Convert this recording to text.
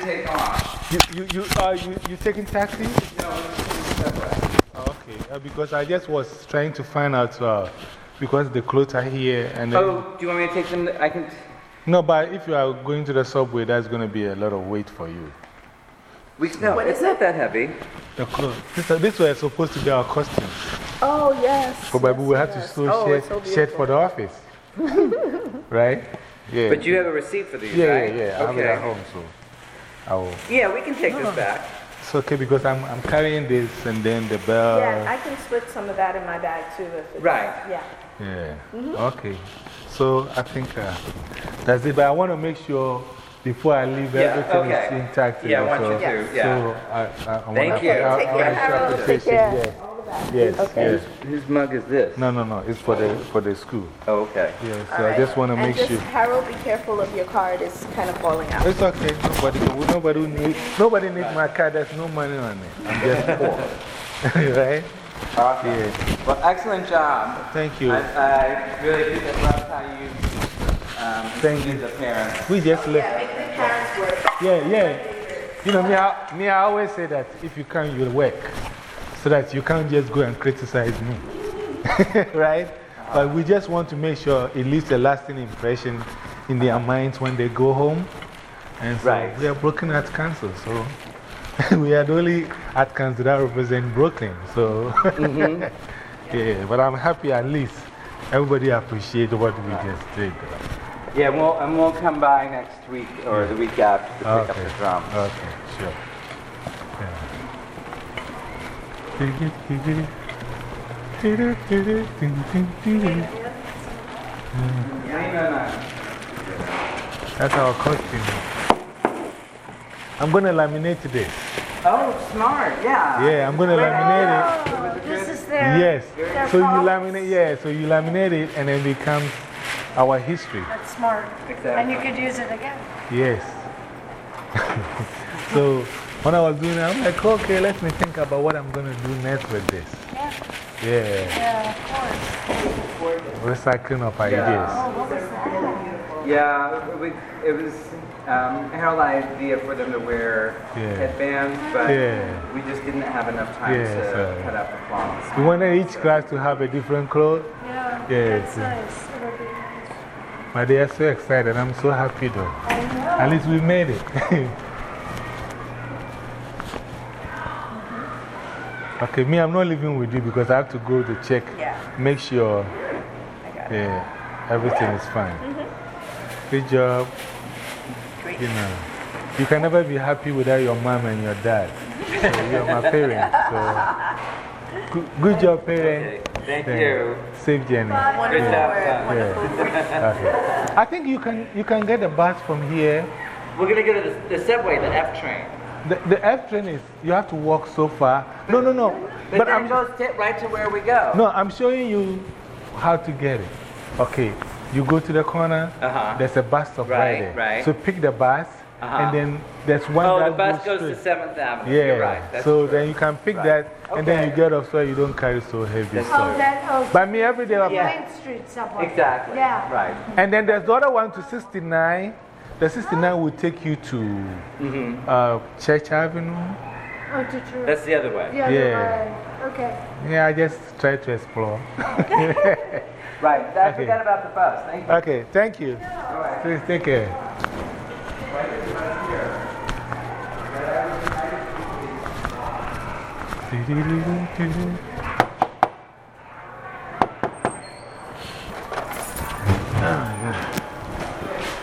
take off. You, you, you, uh, you, you taking taxi? No, it's. Okay, uh, because I just was trying to find out uh, because the clothes are here and then, Oh, do you want me to take them? I can. No, but if you are going to the subway, that's going to be a lot of weight for you. We, no, it's not that heavy. The clothes. This, this was supposed to be our costume. Oh, yes. But we will yes, have to yes. sew Oh, shirt, so shirt for the office. right? Yeah. But you have a receipt for these, yeah, right? yeah, yeah. I have it at home, so I will. Yeah, we can take this back. It's okay because I'm, I'm carrying this and then the bell. Yeah, I can split some of that in my bag too. If it's, Right. Yeah. Yeah. Mm-hmm. Okay. So I think uh, that's it. But I want to make sure before I leave Yeah, everything okay. is intact. Yeah, I want so, you to, yeah. So I, I, I Thank wanna, you. I, I, Take I care, wanna show Harold. Take appreciation. care. Yes. All of that. Yes. Okay. Yes. Whose mug is this? No, no, no. It's for the, for the school. Oh, okay. Yeah. So All I just want to make just, sure. Harold, be careful of your card. It's kind of falling out. It's okay. Nobody, nobody, need, nobody needs my card. There's no money on it. I'm just poor. right? Awesome. Yeah. Well, excellent job. Thank you. I, I really think I love how you um, Thank you. the parents. We just left. Yeah, make the parents work. Yeah, yeah. You know, me I, me, I always say that if you can, you'll work. So that you can't just go and criticize me. right? But we just want to make sure it leaves a lasting impression in their minds when they go home. And so Right. we are Brooklyn Arts Council. So we are the only art council that represent Brooklyn. So, Mm-hmm. yeah, but I'm happy at least everybody appreciated what we just did. Yeah, we'll, and we'll come by next week or the week after to pick up the drums. Okay, sure. That's our costume. I'm going to laminate this. Oh, smart, yeah. Yeah, I'm going to laminate Oh, this is it. their. Yes. their So you laminate, yeah, so you laminate it and it becomes our history. That's smart. Exactly. And you could use it again. Yes. so when I was doing it, I'm like, okay, let me think about what I'm going to do next with this. Yeah. Yeah. Yeah, of course. Recycling of Oh, ideas. what was that? Yeah, we, it was um, Harold's idea for them to wear Yeah. headbands, but Yeah. we just didn't have enough time Yeah, to so- cut out the cloths. We wanted each class to have a different clothes, Yeah, Yes. that's nice. It'll be nice. but they are so excited. I'm so happy though. I know. At least we made it. okay, me, I'm not living with you because I have to go to check, Yeah. make sure I got it. yeah, everything is fine. Mm-hmm. Good job. Great. You know, you can never be happy without your mom and your dad. So you're my parents. So good, good job, parents. Thank Yeah. you. Safe journey. Good job, work. son. Okay. I think you can, you can get a bus from here. We're going to go to the, the subway, the F train. The, the F train is, you have to walk so far. No, no, no. But, But I'm, it goes right to where we go. no, I'm showing you how to get it. Okay. You go to the corner, Uh-huh. there's a bus stop right, Right, there. right. So pick the bus, Uh-huh. and then there's one Oh, that the bus goes straight. to 7th Avenue. Yeah, You're right. That's so true. then you can pick Right. that, and then you get off so you don't carry so heavy Oh, stuff. that, oh, But me, every day, I'm- Yeah. Main Street subway. Exactly. Yeah. Right. and then there's the other one to 69. The 69 will take you to -hmm. uh, Church Avenue. Oh, to true. That's the other way. Yeah, Yeah. right. Okay. Yeah, I just try to explore. Right. I Okay. forgot about the bus. Thank you. Okay, thank you. All right. Please take care.